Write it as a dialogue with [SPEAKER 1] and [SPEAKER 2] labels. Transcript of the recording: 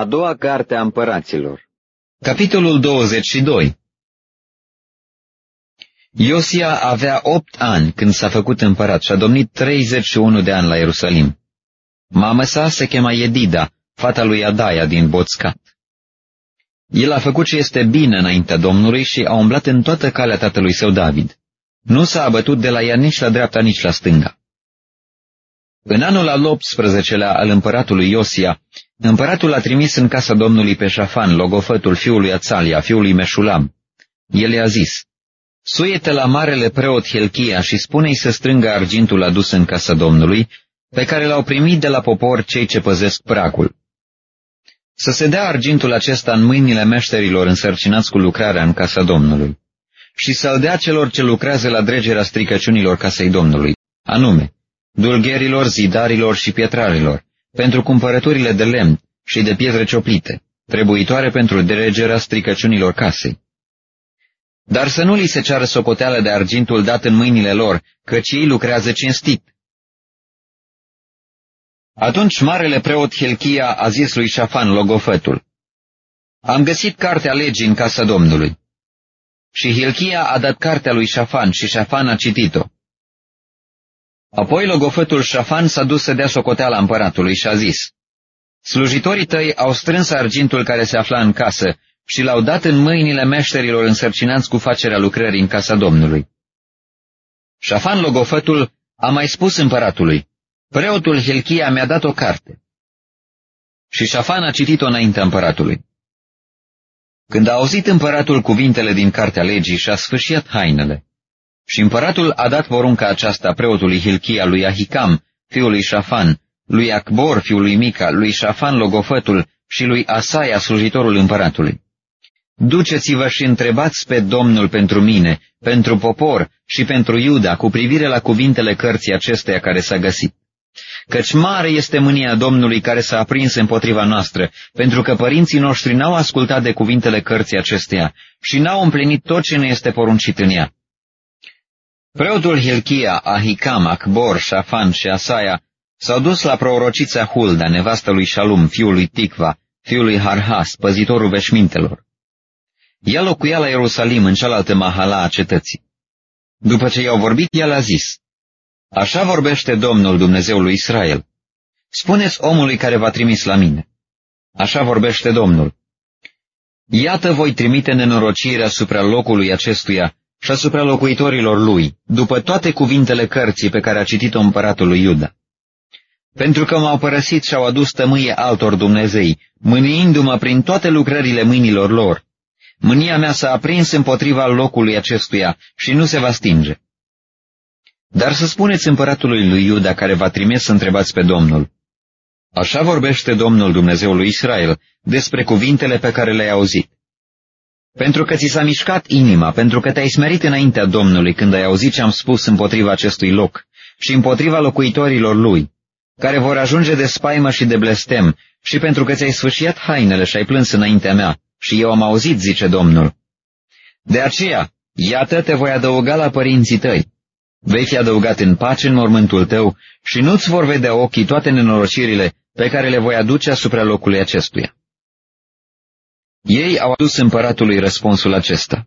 [SPEAKER 1] A doua carte a împăraților
[SPEAKER 2] Capitolul 22 Iosia avea opt ani când s-a făcut împărat și a domnit 31 de ani la Ierusalim. Mama sa se chema Edida, fata lui Adaia din Boțcat. El a făcut ce este bine înaintea Domnului și a umblat în toată calea tatălui său David. Nu s-a abătut de la ea nici la dreapta, nici la stânga. În anul al 18-lea al împăratului Iosia, împăratul a trimis în casa Domnului pe Șafan, logofătul fiului Ațalia, fiului Meșulam. El i-a zis, Suiete la marele preot Helchia și spune-i să strângă argintul adus în casa Domnului, pe care l-au primit de la popor cei ce păzesc pracul. Să se dea argintul acesta în mâinile meșterilor însărcinați cu lucrarea în casa Domnului și să-l dea celor ce lucrează la dregerea stricăciunilor casei Domnului, anume, dulgherilor, zidarilor și pietrarilor, pentru cumpărăturile de lemn și de pietre cioplite, trebuitoare pentru dregerea stricăciunilor casei. Dar să nu li se ceară socoteală de argintul dat în mâinile lor, căci ei lucrează cinstit. Atunci marele preot Hilchia a zis lui Șafan, logofătul, Am găsit cartea legii în casa Domnului. Și Hilchia a dat cartea lui Șafan și Șafan a citit-o. Apoi logofătul Șafan s-a dus să dea socoteala împăratului și a zis, Slujitorii tăi au strâns argintul care se afla în casă și l-au dat în mâinile meșterilor însărcinați cu facerea lucrării în casa Domnului. Șafan logofătul a mai spus împăratului, Preotul Hilchia mi-a dat o carte. Și Șafan a citit-o înaintea împăratului. Când a auzit împăratul cuvintele din cartea legii și-a sfârșit hainele, și împăratul a dat porunca aceasta preotului Hilchia lui Ahicam, fiului Șafan, lui Acbor, fiul lui Mica, lui Șafan logofătul și lui Asaia, slujitorul împăratului. Duceți-vă și întrebați pe Domnul pentru mine, pentru popor și pentru Iuda cu privire la cuvintele cărții acesteia care s-a găsit. Căci mare este mânia Domnului care s-a aprins împotriva noastră, pentru că părinții noștri n-au ascultat de cuvintele cărții acesteia și n-au împlinit tot ce ne este poruncit în ea. Preotul Hilchia, Ahicam, Acbor, Șafan și Asaia s-au dus la prorocița Hulda, nevastă lui Shalum, fiul lui Ticva, fiul lui Harhas, păzitorul veșmintelor. Ea locuia la Ierusalim, în cealaltă mahala a cetății. După ce i-au vorbit, el a zis, Așa vorbește Domnul Dumnezeul lui Israel. Spuneți omului care va trimis la mine. Așa vorbește Domnul. Iată voi trimite nenorocirea asupra locului acestuia și asupra locuitorilor lui, după toate cuvintele cărții pe care a citit-o împăratul lui Iuda. Pentru că m-au părăsit și au adus tămâie altor Dumnezei, mâniindu-mă prin toate lucrările mâinilor lor. Mânia mea s-a aprins împotriva locului acestuia și nu se va stinge. Dar să spuneți împăratului lui Iuda care va trimis să întrebați pe Domnul. Așa vorbește Domnul Dumnezeul lui Israel despre cuvintele pe care le-ai auzit. Pentru că ți s-a mișcat inima, pentru că te-ai smerit înaintea Domnului când ai auzit ce am spus împotriva acestui loc și împotriva locuitorilor lui, care vor ajunge de spaimă și de blestem, și pentru că ți-ai sfârșit hainele și ai plâns înaintea mea, și eu am auzit, zice Domnul. De aceea, iată te voi adăuga la părinții tăi. Vei fi adăugat în pace în mormântul tău și nu-ți vor vedea ochii toate nenorocirile pe care le voi aduce asupra locului acestuia. Ei au adus împăratului răspunsul acesta.